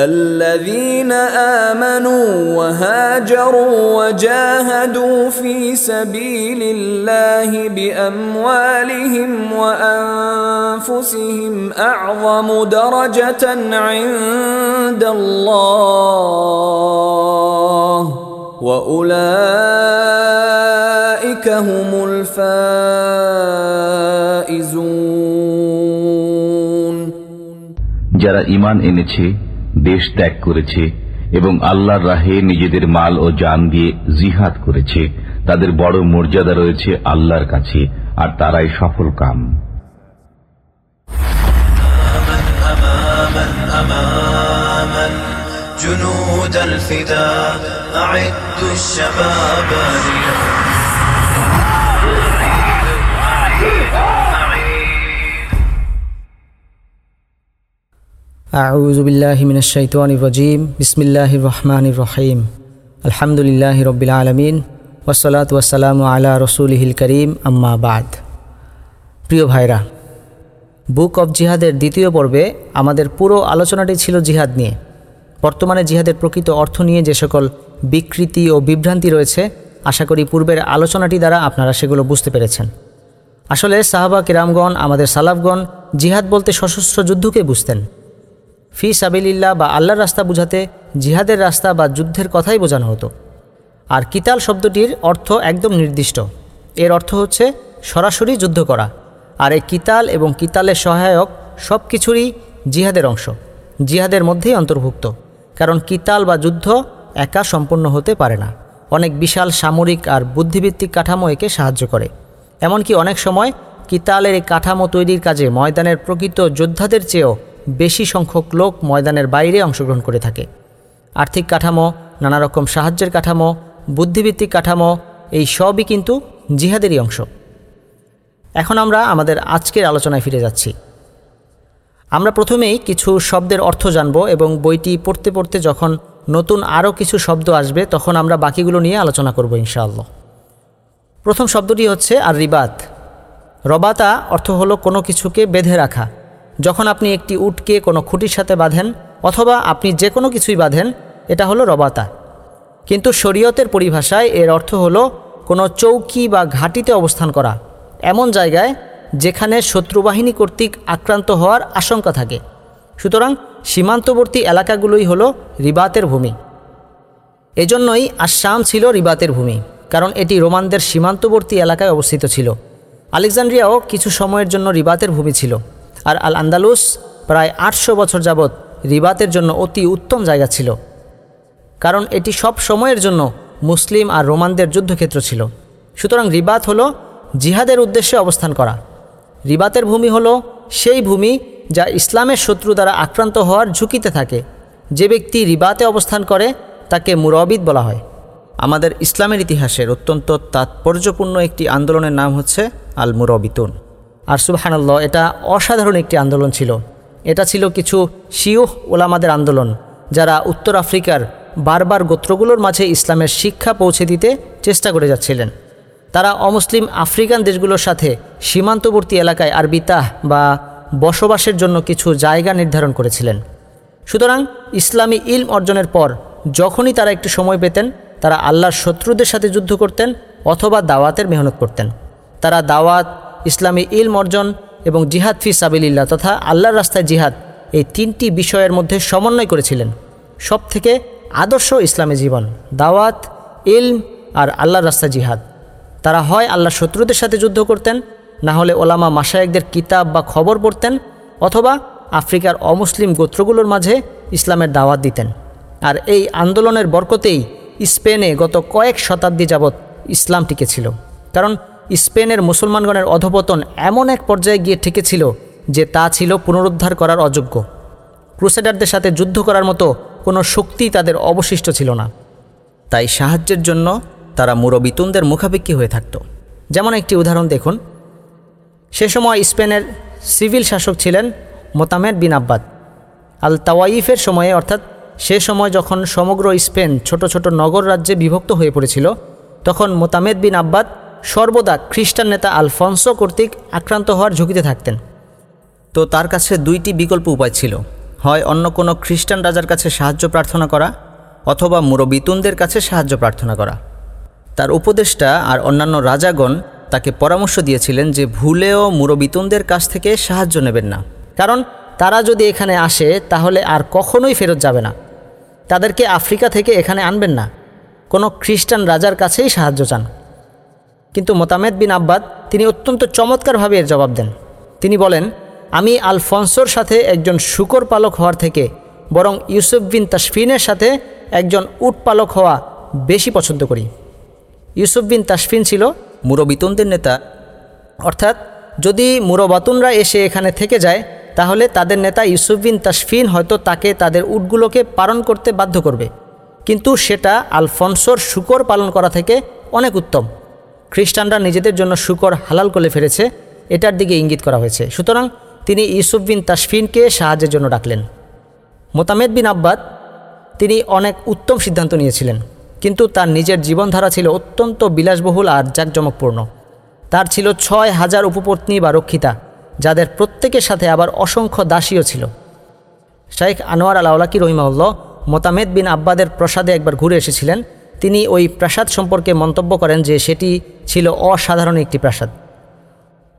الذين آمنوا وهاجروا وجاهدوا في سبيل الله بأموالهم وأنفسهم أعظم درجة عند الله وأولئك هم الفائزون যারা ইমান এনেছে দেশ ত্যাগ করেছে এবং আল্লাহর রাহে নিজেদের মাল ও জান দিয়ে জিহাদ করেছে তাদের বড় মর্যাদা রয়েছে আল্লাহর কাছে আর তারাই সফল কাম أماما جنود الفداء أعدوا الشباب ليوم আউজুবিল্লাহিমিনশাইতানিরজিম বিসমিল্লাহ রহমান রহিম। আলহামদুলিল্লাহ রবিল আলমিন। ওসলাত ওয়াসালাম আলা রসুলহিল করিম। আম্মাবাদ প্রিয় ভাইরা, বুক অব জিহাদের দ্বিতীয় পর্বে আমাদের পুরো আলোচনাটি ছিল জিহাদ নিয়ে। বর্তমানে জিহাদের প্রকৃত অর্থ নিয়ে যে সকল বিকৃতি ও বিভ্রান্তি রয়েছে, আশা করি পূর্বের আলোচনাটি দ্বারা আপনারা সেগুলো বুঝতে পেরেছেন। আসলে সাহাবা কিরামগণ, আমাদের সালাফগণ জিহাদ বলতে সশস্ত্র যুদ্ধকে বুঝতেন। ফি সাবিলিল্লাহ বা আল্লাহর রাস্তা বুঝাতে জিহাদের রাস্তা বা যুদ্ধের কথাই বোঝানো হতো। আর কিতাল শব্দটির অর্থ একদম নির্দিষ্ট। এর অর্থ হচ্ছে সরাসরি যুদ্ধ করা। আর এই কিতাল এবং কিতালের সহায়ক সব কিছুরই জিহাদের অংশ। জিহাদের মধ্যেই অন্তর্ভুক্ত। কারণ কিতাল বা যুদ্ধ একা সম্পূর্ণ হতে পারে না। অনেক বিশাল সামরিক আর বুদ্ধিভিত্তিক কাঠামো একে সাহায্য করে। এমনকি অনেক সময় কিতালের এই কাঠামো তৈরির কাজে ময়দানের প্রকৃত যোদ্ধাদের চেয়েও বেশি সংখ্যক লোক ময়দানের বাইরে অংশগ্রহণ করে থাকে। আর্থিক কাঠামো নানা রকম সাহায্যের কাঠামো বুদ্ধিভিত্তিক কাঠামো, এই সবই কিন্তু জিহাদেরই অংশ। এখন আমরা আমাদের আজকের আলোচনায় ফিরে যাচ্ছি। আমরা প্রথমেই কিছু শব্দের অর্থ জানব এবং বইটি পড়তে পড়তে যখন নতুন আরও কিছু শব্দ আসবে তখন আমরা বাকিগুলো নিয়ে আলোচনা করব ইনশাআল্লাহ। প্রথম শব্দটি হচ্ছে আর রিবাত রবাতা অর্থ হলো কোনো কিছুকে বেঁধে রাখা। যখন আপনি একটি উটকে কোনো খুঁটির সাথে বাঁধেন অথবা আপনি যে কোনো কিছুই বাঁধেন, এটা হলো রবাতা। কিন্তু শরীয়তের পরিভাষায় এর অর্থ হলো কোনো চৌকি বা ঘাটিতে অবস্থান করা। এমন জায়গায় যেখানে শত্রুবাহিনী কর্তৃক আক্রান্ত হওয়ার আশঙ্কা থাকে। সুতরাং সীমান্তবর্তী এলাকাগুলোই হলো রিবাতের ভূমি। এজন্যই আসাম ছিল রিবাতের ভূমি, কারণ এটি রোমানদের সীমান্তবর্তী এলাকায় অবস্থিত ছিল। আলেকজান্ড্রিয়াও কিছু সময়ের জন্য রিবাতের ভূমি ছিল। আর আল আন্দালুস প্রায় আটশো বছর যাবৎ রিবাতের জন্য অতি উত্তম জায়গা ছিল। কারণ এটি সব সময়ের জন্য মুসলিম আর রোমানদের যুদ্ধক্ষেত্র ছিল। সুতরাং রিবাত হলো জিহাদের উদ্দেশ্যে অবস্থান করা। রিবাতের ভূমি হলো সেই ভূমি যা ইসলামের শত্রু দ্বারা আক্রান্ত হওয়ার ঝুঁকিতে থাকে। যে ব্যক্তি রিবাতে অবস্থান করে, তাকে মুরবিদ বলা হয়। আমাদের ইসলামের ইতিহাসের অত্যন্ত তাৎপর্যপূর্ণ একটি আন্দোলনের নাম হচ্ছে আল মুরবিতুন আর সুবাহানাল্লাহ, এটা অসাধারণ একটি আন্দোলন ছিল। এটা ছিল কিছু শিউহ ওলামাদের আন্দোলন, যারা উত্তর আফ্রিকার বারবার গোত্রগুলোর মাঝে ইসলামের শিক্ষা পৌঁছে দিতে চেষ্টা করে যাচ্ছিলেন। তারা অমুসলিম আফ্রিকান দেশগুলোর সাথে সীমান্তবর্তী এলাকায় আরবিতাহ বা বসবাসের জন্য কিছু জায়গা নির্ধারণ করেছিলেন। সুতরাং ইসলামী ইলম অর্জনের পর যখনই তারা একটু সময় পেতেন, তারা আল্লাহর শত্রুদের সাথে যুদ্ধ করতেন অথবা দাওয়াতের মেহনত করতেন। তারা দাওয়াত ইসলামী ইলম অর্জন এবং জিহাদ ফি সাবিল্লা তথা আল্লাহর রাস্তায় জিহাদ এই তিনটি বিষয়ের মধ্যে সমন্বয় করেছিলেন। সব থেকে আদর্শ ইসলামী জীবন, দাওয়াত, ইলম আর আল্লাহর রাস্তায় জিহাদ। তারা হয় আল্লাহ শত্রুদের সাথে যুদ্ধ করতেন, না হলে ওলামা মাসায়েকদের কিতাব বা খবর পড়তেন অথবা আফ্রিকার অমুসলিম গোত্রগুলোর মাঝে ইসলামের দাওয়াত দিতেন। আর এই আন্দোলনের বরকতেই স্পেনে গত কয়েক শতাব্দী যাবৎ ইসলাম টিকেছিল কারণ স্পেনের মুসলমানগণের অধপতন এমন এক পর্যায়ে গিয়ে ঠেকেছিল যে তা ছিল পুনরুদ্ধার করার অযোগ্য। ক্রুসেডারদের সাথে যুদ্ধ করার মতো কোনো শক্তি তাদের অবশিষ্ট ছিল না। তাই সাহায্যের জন্য তারা মুরবিতুনদের মুখাপেক্ষী হয়ে থাকত। যেমন একটি উদাহরণ দেখুন। সে সময় স্পেনের সিভিল শাসক ছিলেন মোতামের বিন আব্বাদ। আল তাওয়াইফের সময়ে, অর্থাৎ সে সময় যখন সমগ্র স্পেন ছোট ছোট নগর রাজ্যে বিভক্ত হয়ে পড়েছিল, তখন মোতামেদ বিন আব্বাদ সর্বদা খ্রিস্টান নেতা আলফন্সো কর্তৃক আক্রান্ত হওয়ার ঝুঁকিতে থাকতেন। তো তার কাছে দুইটি বিকল্প উপায় ছিল। হয় অন্য কোনো খ্রিস্টান রাজার কাছে সাহায্য প্রার্থনা করা অথবা মুরবিতুনদের কাছে সাহায্য প্রার্থনা করা। তার উপদেষ্টা আর অন্যান্য রাজাগণ তাকে পরামর্শ দিয়েছিলেন যে ভুলেও মুরবিতুনদের কাছ থেকে সাহায্য নেবেন না। কারণ তারা যদি এখানে আসে, তাহলে আর কখনোই ফেরত যাবে না। তাদেরকে আফ্রিকা থেকে এখানে আনবেন না। কোনো খ্রিস্টান রাজার কাছেই সাহায্য চান। কিন্তু মোতামেদ বিন আব্বাদ তিনি অত্যন্ত চমৎকারভাবে এর জবাব দেন। তিনি বলেন, আমি আলফন্সোর সাথে একজন শুকর পালক হওয়ার থেকে বরং ইউসুফ বিন তাসফিনের সাথে একজন উট পালক হওয়া বেশি পছন্দ করি। ইউসুফ বিন তাসফিন ছিল মুরবিতুনদের নেতা। অর্থাৎ, যদি মুরবাতুনরা এসে এখানে থেকে যায়, তাহলে তাদের নেতা ইউসুফ বিন তাসফিন হয়তো তাকে তাদের উটগুলোকে পালন করতে বাধ্য করবে। কিন্তু সেটা আলফনসোর শুকর পালন করা থেকে অনেক উত্তম। খ্রিস্টানরা নিজেদের জন্য শুকর হালাল করে ফেলেছে, এটার দিকে ইঙ্গিত করা হয়েছে। সুতরাং তিনি ইউসুফ বিন তাসফিনকে সাহায্যের জন্য ডাকলেন। মোতামেদ বিন আব্বাদ, তিনি অনেক উত্তম সিদ্ধান্ত নিয়েছিলেন, কিন্তু তার নিজের জীবনধারা ছিল অত্যন্ত বিলাসবহুল আর জাঁকজমকপূর্ণ। তার ছিল ছয় হাজার উপপত্নী বা রক্ষিতা, যাদের প্রত্যেকের সাথে আবার অসংখ্য দাসীও ছিল। শাইখ আনোয়ার আলাউলাকি রহিমাউল্লাহ মোতামেদ বিন আব্বাদের প্রসাদে একবার ঘুরে এসেছিলেন তিনি ওই প্রাসাদ সম্পর্কে মন্তব্য করেন যে সেটি ছিল অসাধারণ একটি প্রাসাদ।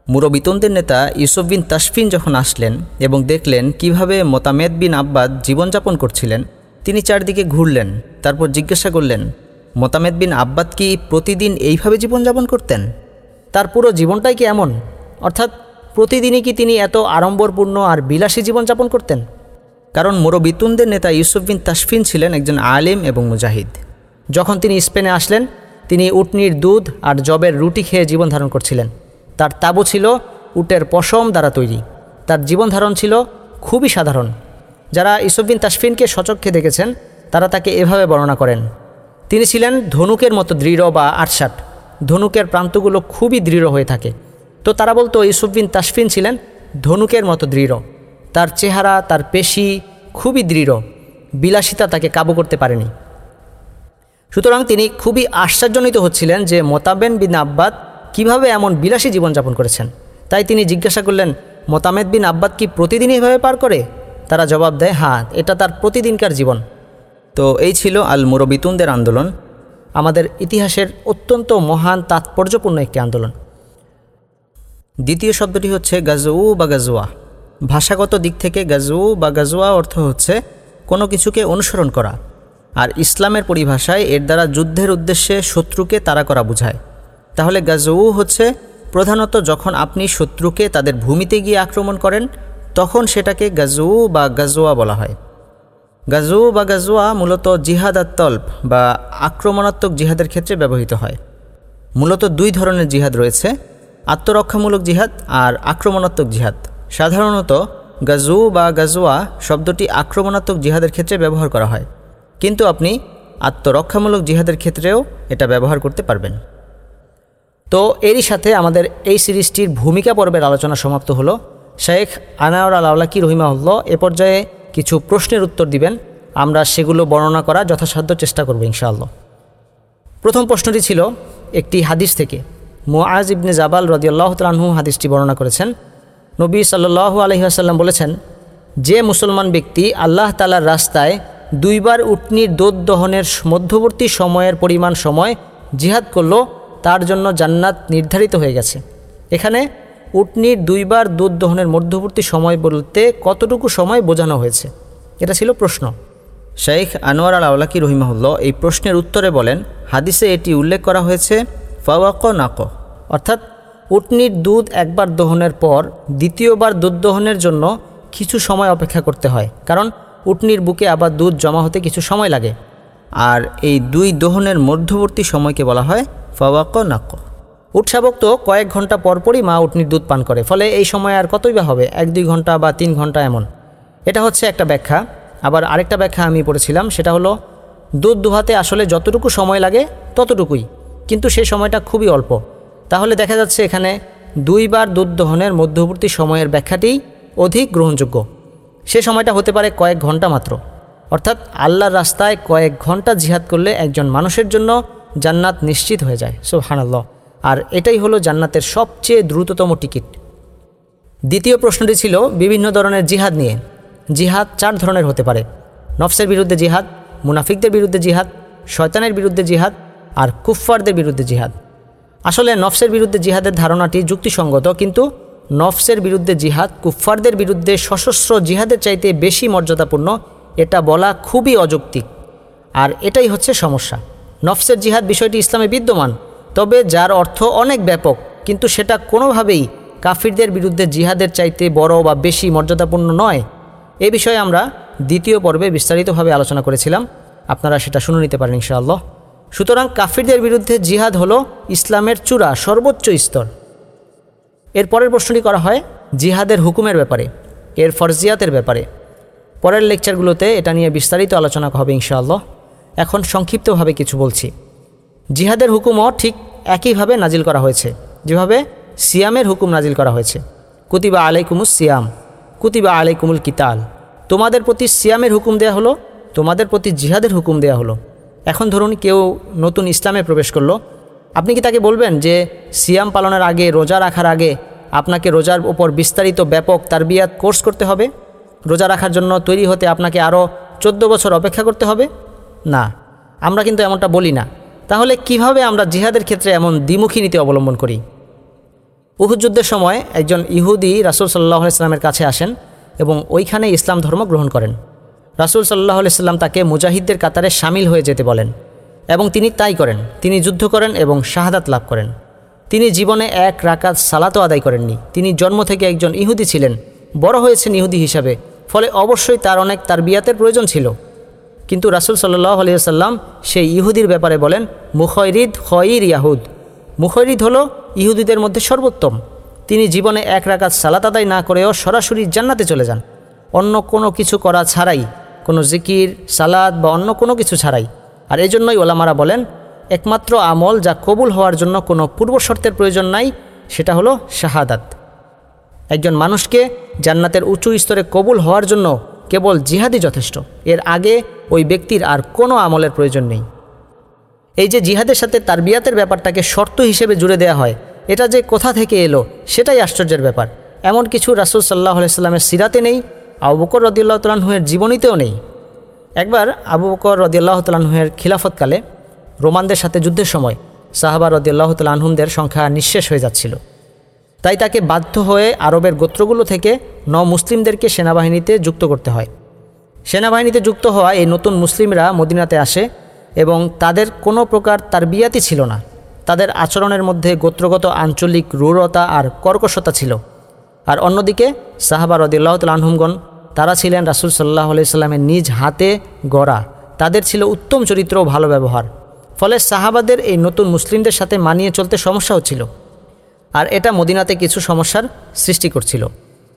মুরবিতনদের নেতা ইউসুফ বিন তাসফিন যখন আসলেন এবং দেখলেন কীভাবে মোতামেদ বিন আব্বাদ জীবনযাপন করছিলেন, তিনি চারদিকে ঘুরলেন, তারপর জিজ্ঞাসা করলেন, মোতামেদ বিন আব্বাদ কি প্রতিদিন এইভাবে জীবনযাপন করতেন? তার পুরো জীবনটাই কি এমন? অর্থাৎ প্রতিদিনই কি তিনি এত আড়ম্বরপূর্ণ আর বিলাসী জীবনযাপন করতেন? কারণ মুরবিতুনদের নেতা ইউসুফ বিন তাসফিন ছিলেন একজন আলিম এবং মুজাহিদ। যখন তিনি স্পেনে আসলেন, তিনি উটনির দুধ আর জবের রুটি খেয়ে জীবন ধারণ করছিলেন। তার তাবু ছিল উটের পশম দ্বারা তৈরি। তার জীবনধারণ ছিল খুবই সাধারণ। যারা ইউসুফ বিন তাসফিনকে সচক্ষে দেখেছেন, তারা তাকে এভাবে বর্ণনা করেন। তিনি ছিলেন ধনুকের মতো দৃঢ় বা আটসাট। ধনুকের প্রান্তগুলো খুবই দৃঢ় হয়ে থাকে। তো তারা বলতো ইউসুফ তাসফিন ছিলেন ধনুকের মতো দৃঢ়। তার চেহারা, তার পেশি খুবই দৃঢ়। বিলাসিতা তাকে কাবু করতে পারেনি। সুতরাং তিনি খুবই আশ্চর্যজনিত হচ্ছিলেন যে মোতাবেন বিন আব্বাদ কীভাবে এমন বিলাসী জীবনযাপন করেছেন। তাই তিনি জিজ্ঞাসা করলেন, মোতামেদ বিন আব্বাদ কি প্রতিদিনই এভাবে পার করে? তারা জবাব দেয় হ্যাঁ এটা তার প্রতিদিনকার জীবন। তো এই ছিল আল মুরবিতুনদের আন্দোলন, আমাদের ইতিহাসের অত্যন্ত মহান তাৎপর্যপূর্ণ একটি আন্দোলন। দ্বিতীয় শব্দটি হচ্ছে গাজউ বা গাজুয়া ভাষাগত দিক থেকে গাজু বা গাজুয়া অর্থ হচ্ছে কোনো কিছুকে অনুসরণ করা। আর ইসলামের পরিভাষায় এর দ্বারা যুদ্ধের উদ্দেশ্যে শত্রুকে তাড়া করা বোঝায়। তাহলে গাজউ হচ্ছে প্রধানত যখন আপনি শত্রুকে তাদের ভূমিতে গিয়ে আক্রমণ করেন, তখন সেটাকে গাজু বা গাজুয়া বলা হয়। গাজু বা গাজুয়া মূলত জিহাদ আর তল্প বা আক্রমণাত্মক জিহাদের ক্ষেত্রে ব্যবহৃত হয়। মূলত দুই ধরনের জিহাদ রয়েছে, আত্মরক্ষামূলক জিহাদ আর আক্রমণাত্মক জিহাদ। সাধারণত গাজু বা গাজুয়া শব্দটি আক্রমণাত্মক জিহাদের ক্ষেত্রে ব্যবহার করা হয়। কিন্তু আপনি আত্মরক্ষামূলক জিহাদের ক্ষেত্রেও এটা ব্যবহার করতে পারবেন। তো এরই সাথে আমাদের এই সিরিজটির ভূমিকা পর্বের আলোচনা সমাপ্ত হলো। শেখ আল আল্লাকি রহিমাউল্লাহ এ পর্যায়ে কিছু প্রশ্নের উত্তর দিবেন। আমরা সেগুলো বর্ণনা করার যথাসাধ্য চেষ্টা করব ইনশাআল্লাহ। প্রথম প্রশ্নটি ছিল একটি হাদিস থেকে। মোয়াজ ইবনে জাবাল রদিয়াল্লাহ তালাহু হাদিসটি বর্ণনা করেছেন। নবী সাল্লু আলহিহাসাল্লাম বলেছেন, যে মুসলমান ব্যক্তি আল্লাহ তালার রাস্তায় দুইবার উটনির দোদ দহনের মধ্যবর্তী সময়ের পরিমাণ সময় জিহাদ করল, তার জন্য জান্নাত নির্ধারিত হয়ে গেছে। এখানে উটনির দুইবার দুধ দহনের মধ্যবর্তী সময় বলতে কতটুকু সময় বোঝানো হয়েছে? এটা ছিল প্রশ্ন। শেখ আনোয়ার আল আউলাকি রহিমাহুল্লাহ এই প্রশ্নের উত্তরে বলেন, হাদিসে এটি উল্লেখ করা হয়েছে, ফাওয়াক নাক। অর্থাৎ উটনির দুধ একবার দহনের পর দ্বিতীয়বার দুধ দহনের জন্য কিছু সময় অপেক্ষা করতে হয়। কারণ উটনির বুকে আবার দুধ জমা হতে কিছু সময় লাগে। আর এই দুই দোহনের মধ্যবর্তী সময়কে বলা হয় ফাওয়াক নাক উৎসাবক তো কয়েক ঘণ্টা পরপরই মা উটনির দুধ পান করে, ফলে এই সময় আর কতই বা হবে, এক দুই ঘণ্টা বা তিন ঘণ্টা এমন। এটা হচ্ছে একটা ব্যাখ্যা। আবার আরেকটা ব্যাখ্যা আমি পড়েছিলাম, সেটা হলো, দুধ দুহাতে আসলে যতটুকু সময় লাগে, ততটুকুই। কিন্তু সেই সময়টা খুবই অল্প। তাহলে দেখা যাচ্ছে এখানে দুইবার দুধ দহনের মধ্যবর্তী সময়ের ব্যাখ্যাটি অধিক গ্রহণযোগ্য। সে সময়টা হতে পারে কয়েক ঘণ্টা মাত্র। অর্থাৎ আল্লাহর রাস্তায় কয়েক ঘণ্টা জিহাদ করলে একজন মানুষের জন্য জান্নাত নিশ্চিত হয়ে যায়, সুবহানাল্লাহ। আর এটাই হলো জান্নাতের সবচেয়ে দ্রুততম টিকিট। দ্বিতীয় প্রশ্নটি ছিল বিভিন্ন ধরনের জিহাদ নিয়ে। জিহাদ চার ধরনের হতে পারে। নফসের বিরুদ্ধে জিহাদ, মুনাফিকদের বিরুদ্ধে জিহাদ, শয়তানের বিরুদ্ধে জিহাদ আর কুফফারদের বিরুদ্ধে জিহাদ। আসলে নফসের বিরুদ্ধে জিহাদের ধারণাটি যুক্তিসঙ্গত, কিন্তু নফসের বিরুদ্ধে জিহাদ, কুফফারদের বিরুদ্ধে সশস্ত্র জিহাদের চাইতে বেশি মর্যাদাপূর্ণ, এটা বলা খুবই অযৌক্তিক। আর এটাই হচ্ছে সমস্যা। নফসের জিহাদ বিষয়টি ইসলামে বিদ্যমান, তবে যার অর্থ অনেক ব্যাপক, কিন্তু সেটা কোনোভাবেই কাফিরদের বিরুদ্ধে জিহাদের চাইতে বড় বা বেশি মর্যাদাপূর্ণ নয়। এ বিষয়ে আমরা দ্বিতীয় পর্বে বিস্তারিতভাবে আলোচনা করেছিলাম। আপনারা সেটা শুনে নিতে পারেন ইনশাআল্লাহ। সুতরাং কাফিরদের বিরুদ্ধে জিহাদ হলো ইসলামের চূড়া সর্বোচ্চ স্তর। এর পরের প্রশ্নটি করা হয়, জিহাদের হুকুমের ব্যাপারে, এর ফরজিয়াতের ব্যাপারে। পরের লেকচারগুলোতে এটা নিয়ে বিস্তারিত আলোচনা হবে ইনশাআল্লাহ। এখন সংক্ষিপ্তভাবে কিছু বলছি। জিহাদের হুকুমও ঠিক একইভাবে নাজিল করা হয়েছে। যেভাবে সিয়ামের হুকুম নাজিল করা হয়েছে। কুতিবা আলাইকুমুস সিয়াম, কুতিবা আলাইকুমুল কিতাল। তোমাদের প্রতি সিয়ামের হুকুম দেয়া হলো, তোমাদের প্রতি জিহাদের হুকুম দেয়া হলো। এখন ধরুন কেউ নতুন ইসলামে প্রবেশ করল আপনি কি তাকে বলবেন যে সিয়াম পালনের আগে, রোজা রাখার আগে আপনাকে রোজার ওপর বিস্তারিত ব্যাপক তারবিয়াত কোর্স করতে হবে? রোজা রাখার জন্য তৈরি হতে আপনাকে আরও চোদ্দ বছর অপেক্ষা করতে হবে? না, আমরা কিন্তু এমনটা বলি না। তাহলে কীভাবে আমরা জিহাদের ক্ষেত্রে এমন দ্বিমুখী নীতি অবলম্বন করি? উহুদ যুদ্ধের সময় একজন ইহুদি রাসুল সাল্লাহ ইসলামের কাছে আসেন এবং ওইখানে ইসলাম ধর্ম গ্রহণ করেন। রাসুল সাল্লাহ সাল্লাম তাকে মুজাহিদদের কাতারে সামিল হয়ে যেতে বলেন। এবং তিনি তাই করেন। তিনি যুদ্ধ করেন এবং শাহাদাত লাভ করেন। তিনি জীবনে এক রাকাত সালাতও আদায় করেননি। তিনি জন্ম থেকে একজন ইহুদি ছিলেন। বড় হয়েছেন ইহুদি হিসাবে। ফলে অবশ্যই তার অনেক তার বিয়াতের প্রয়োজন ছিল। কিন্তু রাসুল সাল্লাহ আলিয়াল্লাম সেই ইহুদির ব্যাপারে বলেন, মুখৈরিদ খয়ির ইয়াহুদ। মুখৈরিদ হলো ইহুদিদের মধ্যে সর্বোত্তম। তিনি জীবনে এক রাকাত সালাত আদায় না করেও সরাসরি জান্নাতে চলে যান। অন্য কোনো কিছু করা ছাড়াই, কোনো জিকির সালাদ বা অন্য কোনো কিছু ছাড়াই। আর এই জন্যই ওলামারা বলেন, একমাত্র আমল যা কবুল হওয়ার জন্য কোনো পূর্ব শর্তের প্রয়োজন নাই, সেটা হলো শাহাদাত। একজন মানুষকে জান্নাতের উঁচু স্তরে কবুল হওয়ার জন্য কেবল জিহাদি যথেষ্ট। এর আগে ওই ব্যক্তির আর কোনো আমলের প্রয়োজন নেই। এই যে জিহাদের সাথে তার বিয়াতের ব্যাপারটাকে শর্ত হিসেবে জুড়ে দেওয়া হয়, এটা যে কোথা থেকে এলো, সেটাই আশ্চর্যের ব্যাপার। এমন কিছু রাসুল সাল্লাহ আলাইস্লামের সিরাতে নেই, আবু বকর রদিল্লাহ তালাহুয়ের জীবনীতেও নেই। একবার আবু বকর রদিয়াল্লাহ তালাহুয়ের খিলাফতকালে রোমানদের সাথে যুদ্ধের সময় সাহাবা রদিয়াল্লাহ তালাহুমদের সংখ্যা নিঃশেষ হয়ে যাচ্ছিল। তাই তাকে বাধ্য হয়ে আরবের গোত্রগুলো থেকে ন মুসলিমদেরকে সেনাবাহিনীতে যুক্ত করতে হয়। সেনাবাহিনীতে যুক্ত হওয়া এই নতুন মুসলিমরা মদিনাতে আসে এবং তাদের কোনো প্রকার তার বিয়াতি ছিল না। তাদের আচরণের মধ্যে গোত্রগত আঞ্চলিক রূঢ়তা আর কর্কশতা ছিল। আর অন্যদিকে সাহাবা রদিল্লাহ তালহুমগণ তারা ছিলেন রাসুল সাল্লাহ আলাইস্লামের নিজ হাতে গড়া। তাদের ছিল উত্তম চরিত্র ও ভালো ব্যবহার। ফলে সাহাবাদের এই নতুন মুসলিমদের সাথে মানিয়ে চলতে সমস্যা হচ্ছিল। আর এটা মদিনাতে কিছু সমস্যার সৃষ্টি করছিল।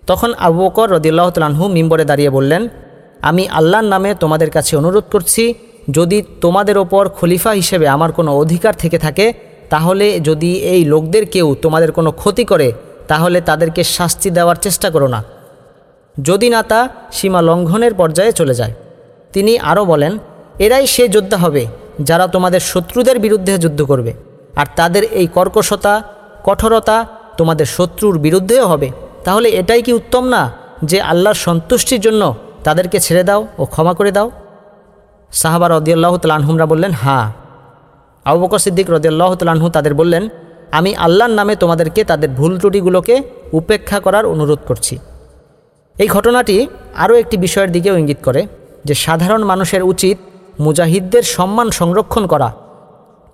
তখন আবু বকর রদিল্লাহ তালাহু মিম্বরে দাঁড়িয়ে বললেন, আমি আল্লাহর নামে তোমাদের কাছে অনুরোধ করছি, যদি তোমাদের ওপর খলিফা হিসেবে আমার কোনো অধিকার থেকে থাকে, তাহলে যদি এই লোকদের কেউ তোমাদের কোনো ক্ষতি করে, তাহলে তাদেরকে শাস্তি দেওয়ার চেষ্টা করো না। যদি না তা সীমা লঙ্ঘনের পর্যায়ে চলে যায়। তিনি আরও বলেন, এরাই সে যোদ্ধা হবে, যারা তোমাদের শত্রুদের বিরুদ্ধে যুদ্ধ করবে। আর তাদের এই কর্কশতা, কঠোরতা তোমাদের শত্রুর বিরুদ্ধেও হবে। তাহলে এটাই কি উত্তম না, যে আল্লাহর সন্তুষ্টির জন্য তাদেরকে ছেড়ে দাও ও ক্ষমা করে দাও? সাহাবা রদিয়াল্লাহ তালানহুমরা বললেন হ্যাঁ। আবু বকর সিদ্দিক রদিয়াল্লাহ তালাহু তাদের বললেন, আমি আল্লাহর নামে তোমাদেরকে তাদের ভুল ত্রুটিগুলোকে উপেক্ষা করার অনুরোধ করছি। এই ঘটনাটি আরও একটি বিষয়ের দিকেও ইঙ্গিত করে যে সাধারণ মানুষের উচিত মুজাহিদদের সম্মান সংরক্ষণ করা।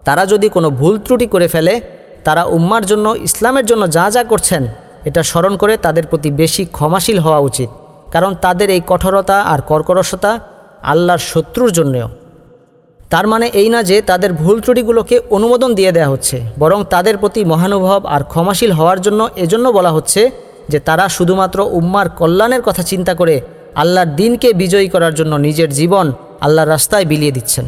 তারা যদি কোনো ভুল ত্রুটি করে ফেলে, তারা উম্মার জন্য, ইসলামের জন্য যা যা করছেন, এটা স্মরণ করে তাদের প্রতি বেশি ক্ষমাশীল হওয়া উচিত। কারণ তাদের এই কঠোরতা আর কর্করসতা আল্লাহর শত্রুর জন্যেও। তার মানে এই না যে তাদের ভুল ত্রুটিগুলোকে অনুমোদন দিয়ে দেওয়া হচ্ছে, বরং তাদের প্রতি মহানুভব আর ক্ষমাশীল হওয়ার জন্য এজন্য বলা হচ্ছে যে তারা শুধুমাত্র উম্মার কল্যাণের কথা চিন্তা করে আল্লাহর দিনকে বিজয়ী করার জন্য নিজের জীবন আল্লাহর রাস্তায় বিলিয়ে দিচ্ছেন।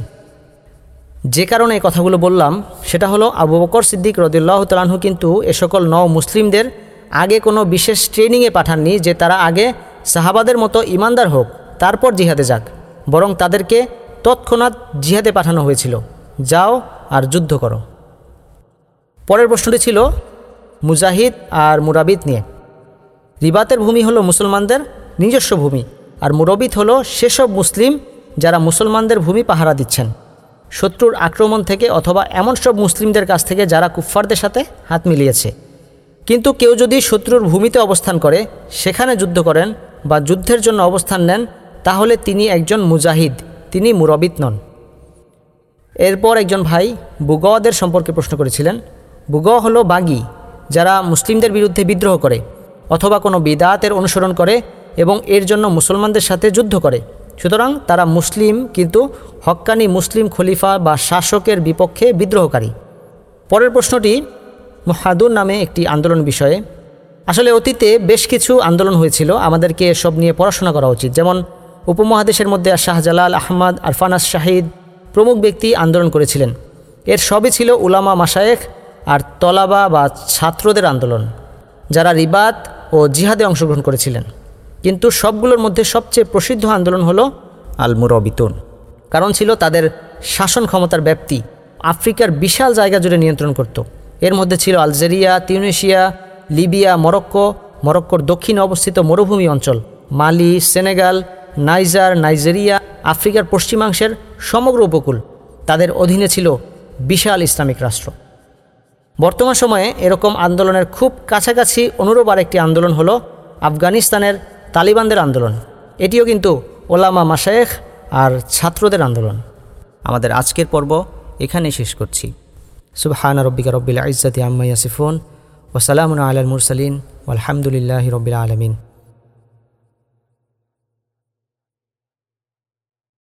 যে কারণে কথাগুলো বললাম, সেটা হলো আবু বকর সিদ্দিক রদুল্লাহ তালাহু কিন্তু এ সকল নও মুসলিমদের আগে কোনো বিশেষ ট্রেনিংয়ে পাঠাননি যে তারা আগে সাহাবাদের মতো ইমানদার হোক, তারপর জিহাদে যাক, বরং তাদেরকে তৎক্ষণাৎ জিহাদে পাঠানো হয়েছিল। যাও আর যুদ্ধ করো। পরের প্রশ্নটি ছিল মুজাহিদ আর মুরাবিদ নিয়ে। রিবাতের ভূমি হলো মুসলমানদের নিজস্ব ভূমি আর মুরবিত হলো সেসব মুসলিম যারা মুসলমানদের ভূমি পাহারা দিচ্ছেন। শত্রুর আক্রমণ থেকে অথবা এমন সব মুসলিমদের কাছ থেকে যারা কুফফারদের সাথে হাত মিলিয়েছে। কিন্তু কেউ যদি শত্রুর ভূমিতে অবস্থান করে, সেখানে যুদ্ধ করেন বা যুদ্ধের জন্য অবস্থান নেন, তাহলে তিনি একজন মুজাহিদ, তিনি মুরবিত নন। এরপর একজন ভাই বুগওয়াদের সম্পর্কে প্রশ্ন করেছিলেন। বুগওয়া হলো বাগি, যারা মুসলিমদের বিরুদ্ধে বিদ্রোহ করে। অথবা কোনো বিদাতের অনুসরণ করে এবং এর জন্য মুসলমানদের সাথে যুদ্ধ করে। সুতরাং তারা মুসলিম, কিন্তু হক্কানি মুসলিম খলিফা বা শাসকের বিপক্ষে বিদ্রোহকারী। পরের প্রশ্নটি, মুহাদুর নামে একটি আন্দোলন বিষয়ে। আসলে অতীতে বেশ কিছু আন্দোলন হয়েছিল, আমাদেরকে এসব নিয়ে পড়াশোনা করা উচিত। যেমন উপমহাদেশের মধ্যে শাহজালাল আহমদ আরফানাস শাহিদ প্রমুখ ব্যক্তি আন্দোলন করেছিলেন। এর সবই ছিল উলামা মাসায়েখ আর তলাবা বা ছাত্রদের আন্দোলন। যারা রিবাত ও জিহাদে অংশগ্রহণ করেছিলেন। কিন্তু সবগুলোর মধ্যে সবচেয়ে প্রসিদ্ধ আন্দোলন হলো আল মুরবিতুন কারণ ছিল তাদের শাসন ক্ষমতার ব্যাপ্তি। আফ্রিকার বিশাল জায়গা জুড়ে নিয়ন্ত্রণ করত। এর মধ্যে ছিল আলজেরিয়া, তিউনেশিয়া, লিবিয়া, মরক্কো, মরক্কোর দক্ষিণে অবস্থিত মরুভূমি অঞ্চল, মালি, সেনেগাল, নাইজার, নাইজেরিয়া, আফ্রিকার পশ্চিমাংশের সমগ্র উপকূল। তাদের অধীনে ছিল বিশাল ইসলামিক রাষ্ট্র। বর্তমান সময়ে এরকম আন্দোলনের খুব কাছাকাছি অনুরূপ আরেকটি আন্দোলন হলো আফগানিস্তানের তালিবানদের আন্দোলন। এটিও কিন্তু ওলামা মাসায়েখ আর ছাত্রদের আন্দোলন। আমাদের আজকের পর্ব এখানে শেষ করছি। সুবহান রব্বিকা রব্বিল ইজ্জাতি আম্মা ইয়াসিফুন ওসালামুন আলাল মুরসালিন আলহামদুলিল্লাহ রবিল আলমিন।